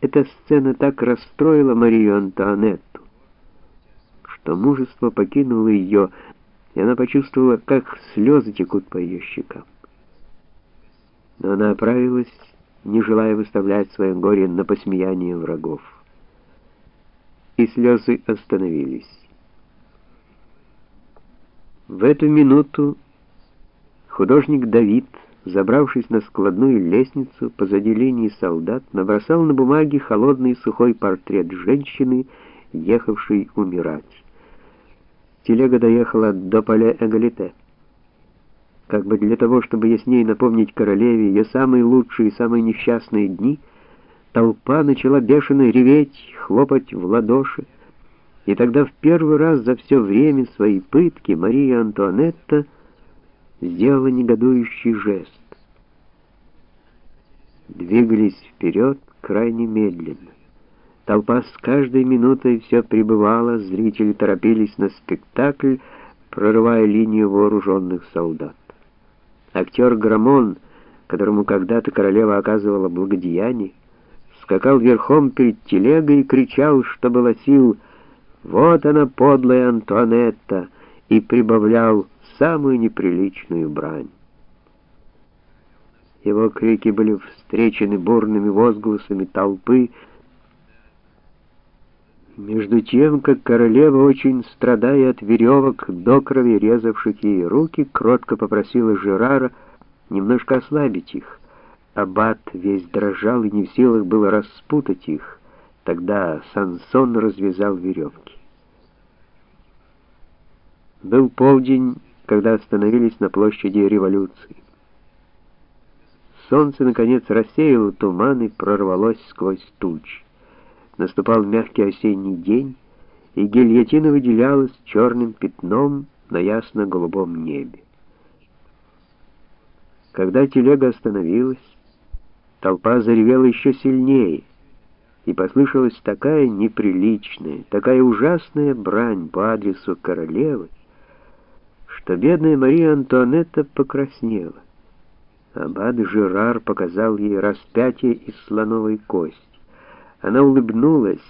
Эта сцена так расстроила Марию Антуанетту, что мужество покинуло ее, и она почувствовала, как слезы текут по ее щекам. Но она оправилась, не желая выставлять свое горе на посмеяние врагов. И слезы остановились. В эту минуту художник Давид забравшись на складную лестницу позади линии солдат, набросал на бумаге холодный сухой портрет женщины, ехавшей умирать. Телега доехала до поля Эгалите. Как бы для того, чтобы яснее напомнить королеве ее самые лучшие и самые несчастные дни, толпа начала бешено реветь, хлопать в ладоши. И тогда в первый раз за все время своей пытки Мария Антуанетта сделала негодующий жест. Двигались вперед крайне медленно. Толпа с каждой минутой все прибывала, зрители торопились на спектакль, прорывая линию вооруженных солдат. Актер Грамон, которому когда-то королева оказывала благодеяние, скакал верхом перед телегой и кричал, что было сил «Вот она, подлая Антуанетта!» и прибавлял самую неприличную брань. Его крики были встречены бурными возгласами толпы, между тем, как королева, очень страдая от веревок, до крови резавших ей руки, кротко попросила Жерара немножко ослабить их. Аббат весь дрожал и не в силах было распутать их. Тогда Сансон развязал веревки. Был полдень, когда остановились на площади революции. Солнце, наконец, рассеяло туман и прорвалось сквозь тучи. Наступал мягкий осенний день, и гильотина выделялась черным пятном на ясно-голубом небе. Когда телега остановилась, толпа заревела еще сильнее, и послышалась такая неприличная, такая ужасная брань по адресу королевы, что бедная Мария Антуанетта покраснела. Аббат Жерар показал ей распятие из слоновой кости. Она улыбнулась,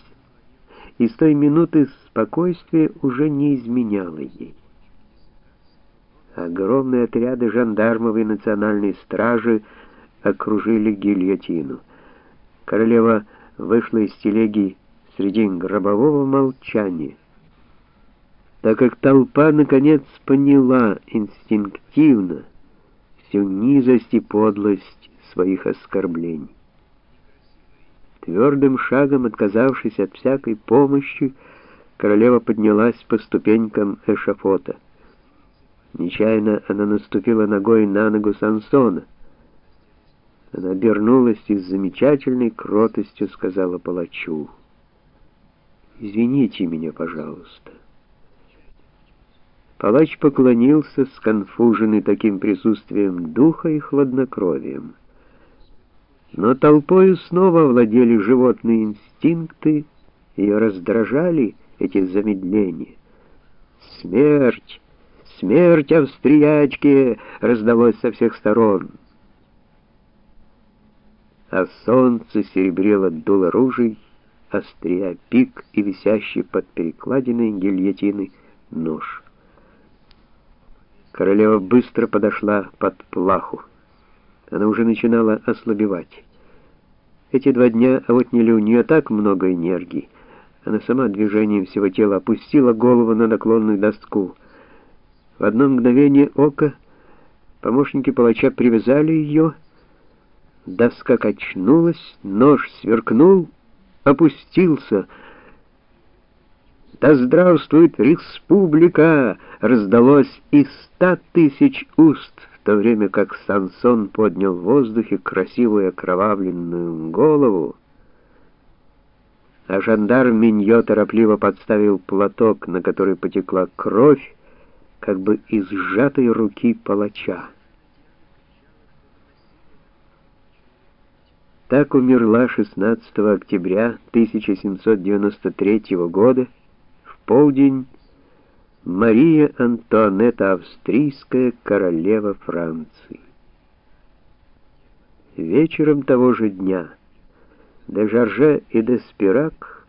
и с той минуты спокойствие уже не изменяло ей. Огромные отряды жандармов и национальной стражи окружили гильотину. Королева вышла из телеги среди гробового молчания так как толпа наконец поняла инстинктивно всю низость и подлость своих оскорблений. Твердым шагом, отказавшись от всякой помощи, королева поднялась по ступенькам эшафота. Нечаянно она наступила ногой на ногу Сансона. Она обернулась и с замечательной кротостью сказала палачу, «Извините меня, пожалуйста». Палач поклонился, сконфуженный таким присутствием духа и хладнокровием. Но толпою снова владели животные инстинкты, и раздражали эти замедления. «Смерть! Смерть австриячке!» раздалось со всех сторон. А солнце серебрило дуло ружей, острия пик и висящий под перекладиной гильотины нож. Королева быстро подошла под плаху. Она уже начинала ослабевать. Эти два дня отняли у нее так много энергии. Она сама движением всего тела опустила голову на наклонную доску. В одно мгновение ока помощники палача привязали ее. Доска качнулась, нож сверкнул, опустился — «Да здравствует республика!» раздалось из ста тысяч уст, в то время как Сансон поднял в воздухе красивую окровавленную голову, а жандарм Миньо торопливо подставил платок, на который потекла кровь, как бы из сжатой руки палача. Так умерла 16 октября 1793 года полдень Мария Антуанетта Австрийская, королева Франции. Вечером того же дня де Жарже и де Спирак